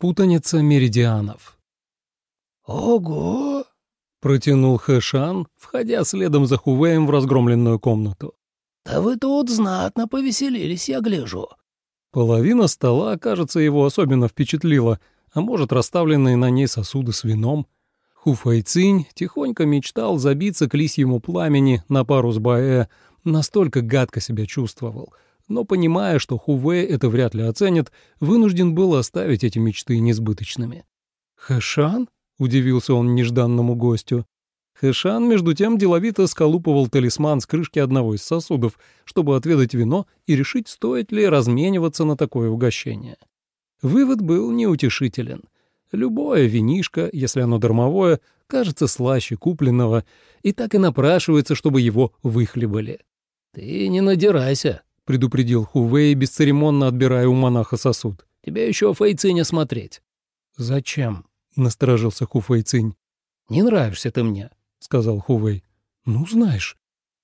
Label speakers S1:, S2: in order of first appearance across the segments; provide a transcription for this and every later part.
S1: Путаница меридианов.
S2: «Ого!»
S1: — протянул Хэшан, входя следом за Хувеем в разгромленную комнату.
S2: «Да вы тут знатно повеселились, я гляжу».
S1: Половина стола, кажется, его особенно впечатлила, а может, расставленные на ней сосуды с вином. Хуфайцинь тихонько мечтал забиться к лисьему пламени на пару с Баэ, настолько гадко себя чувствовал — но, понимая, что Хувей это вряд ли оценит, вынужден был оставить эти мечты несбыточными. «Хэшан?» — удивился он нежданному гостю. Хэшан, между тем, деловито сколупывал талисман с крышки одного из сосудов, чтобы отведать вино и решить, стоит ли размениваться на такое угощение. Вывод был неутешителен. Любое винишко, если оно дармовое, кажется слаще купленного, и так и напрашивается, чтобы его выхлебали.
S2: «Ты не надирайся»,
S1: предупредил Хувей, бесцеремонно отбирая у монаха сосуд.
S2: «Тебе еще Фэйциня смотреть».
S1: «Зачем?» — насторожился Хуфэйцинь.
S2: «Не нравишься ты мне», — сказал Хувей.
S1: «Ну, знаешь».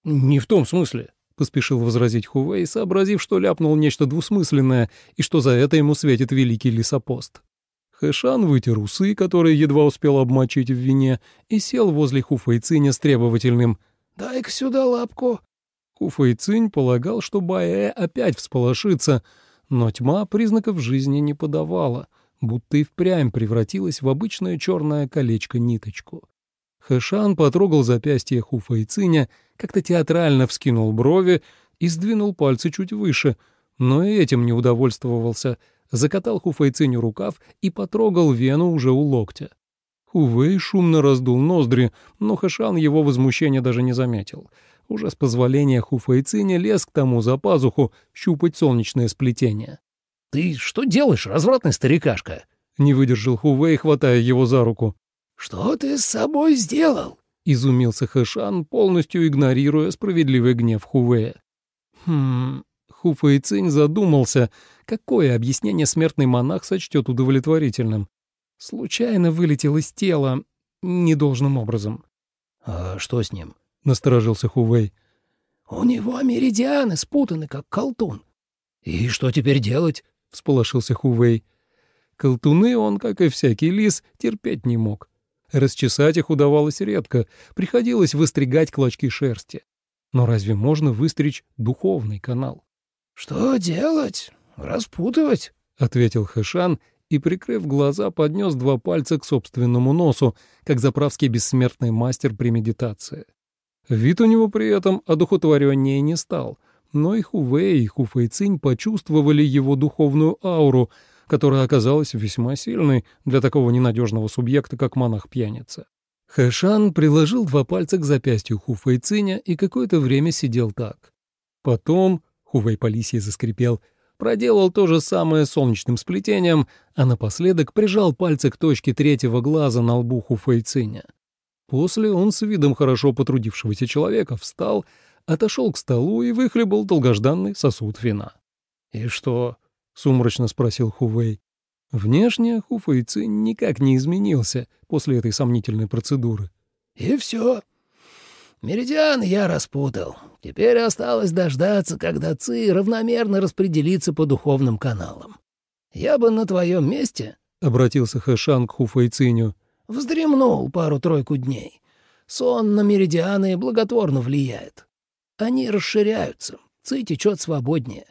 S2: «Не в том смысле», —
S1: поспешил возразить Хувей, сообразив, что ляпнул нечто двусмысленное и что за это ему светит великий лесопост. Хэшан вытер усы, которые едва успел обмочить в вине, и сел возле Хуфэйциня с требовательным
S2: «Дай-ка сюда лапку».
S1: Куфа Цинь полагал, что Баэ опять всполошится, но тьма признаков жизни не подавала, будто и впрямь превратилась в обычное черное колечко-ниточку. Хэшан потрогал запястье Хуфа Циня, как-то театрально вскинул брови и сдвинул пальцы чуть выше, но и этим не удовольствовался, закатал Хуфайциню рукав и потрогал вену уже у локтя. Хувей шумно раздул ноздри, но Хэшан его возмущения даже не заметил — уже с позволения Хуфайциня лез к тому за пазуху щупать солнечное сплетение.
S2: «Ты что делаешь, развратный старикашка?»
S1: — не выдержал Хувей, хватая его за руку.
S2: «Что ты с собой сделал?»
S1: — изумился Хэшан, полностью игнорируя справедливый гнев Хувея. «Хм...» — Хуфэйцинь задумался, какое объяснение смертный монах сочтет удовлетворительным. Случайно вылетел из тела недолжным образом.
S2: «А что с ним?»
S1: Насторожился Хувей.
S2: «У него меридианы спутаны, как колтун».
S1: «И что теперь делать?» — всполошился Хувей. Колтуны он, как и всякий лис, терпеть не мог. Расчесать их удавалось редко, приходилось выстригать клочки шерсти. Но разве можно выстричь духовный канал?
S2: «Что делать? Распутывать?»
S1: — ответил Хэшан и, прикрыв глаза, поднес два пальца к собственному носу, как заправский бессмертный мастер при медитации. Вид у него при этом одухотвореннее не стал, но и Хувей, и Хуфэйцинь почувствовали его духовную ауру, которая оказалась весьма сильной для такого ненадежного субъекта, как монах-пьяница. Хэшан приложил два пальца к запястью Хуфэйциня и какое-то время сидел так. Потом, Хувей по заскрипел, проделал то же самое солнечным сплетением, а напоследок прижал пальцы к точке третьего глаза на лбу Хуфэйциня. После он с видом хорошо потрудившегося человека встал, отошел к столу и выхлебал долгожданный сосуд вина. «И что?» — сумрачно спросил Хувей. Внешне Хуфейцы никак не изменился после этой сомнительной процедуры.
S2: «И все. Меридиан я распутал. Теперь осталось дождаться, когда Ци равномерно распределится по духовным каналам. Я бы на твоем месте...» — обратился Хэшан к Хуфейциню — Вздремнул пару-тройку дней. Сон на меридианы благотворно влияет. Они расширяются, ци течет свободнее.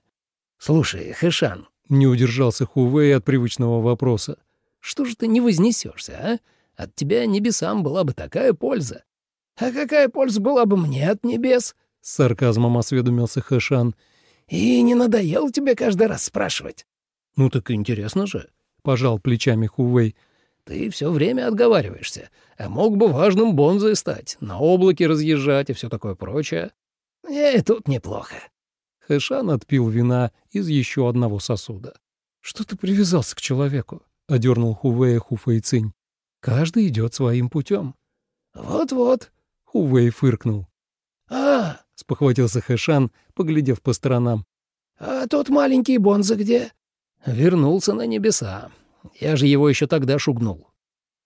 S2: Слушай, Хэшан, не удержался Хувей от привычного вопроса. Что же ты не вознесешься, а? От тебя небесам была бы такая польза. А какая польза была бы мне от небес? С сарказмом осведомился Хэшан. И не надоело тебе каждый раз спрашивать? Ну так интересно же, пожал плечами Хувей. Ты все время отговариваешься, а мог бы важным бонзой стать, на облаке разъезжать и все такое прочее. И тут неплохо. Хэшан отпил вина из еще одного сосуда. «Что ты привязался к человеку?» — одернул Хувея Хуфэйцинь. «Каждый идет своим путем». «Вот-вот», — Хувей фыркнул. «А!» — спохватился Хэшан, поглядев по сторонам. «А тот маленький Бонза где?» «Вернулся на небеса. Я же его еще тогда шугнул.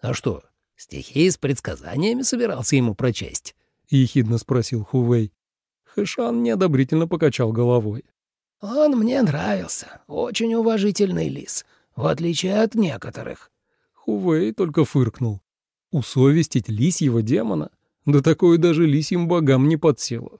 S2: А что, стихи с предсказаниями собирался ему прочесть? — ехидно спросил Хувей. Хэшан неодобрительно покачал головой. «Он мне нравился. Очень уважительный лис. в отличие от некоторых».
S1: Хувей только фыркнул. Усовестить лисьего демона? Да такое даже лисьим богам не под силу.